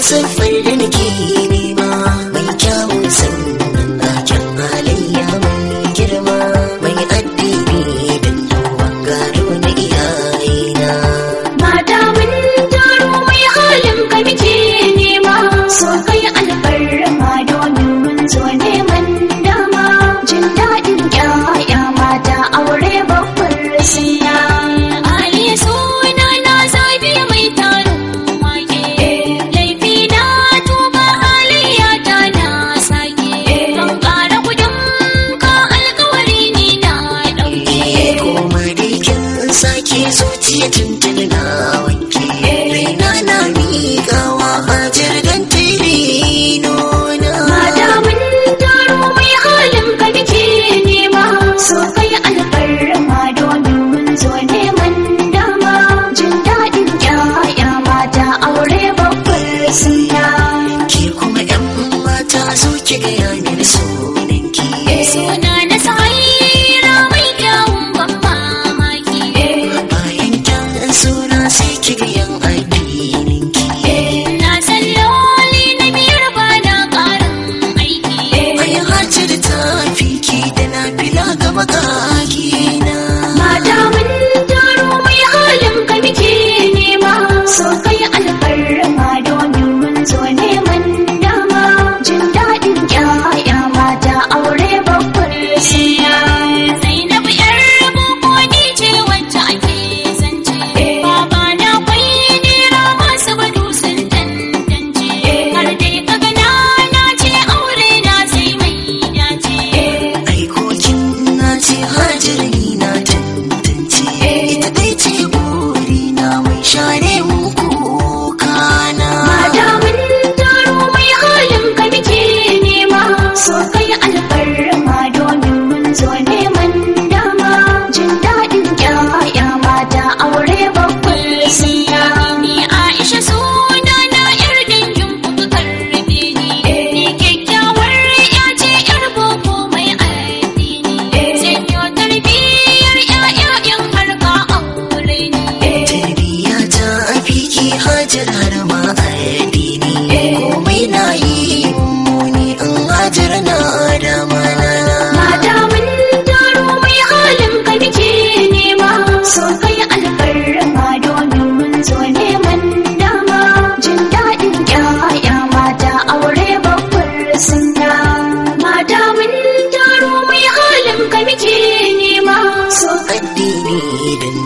It's a it in the key.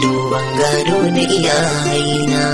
Duban gado na. iyayena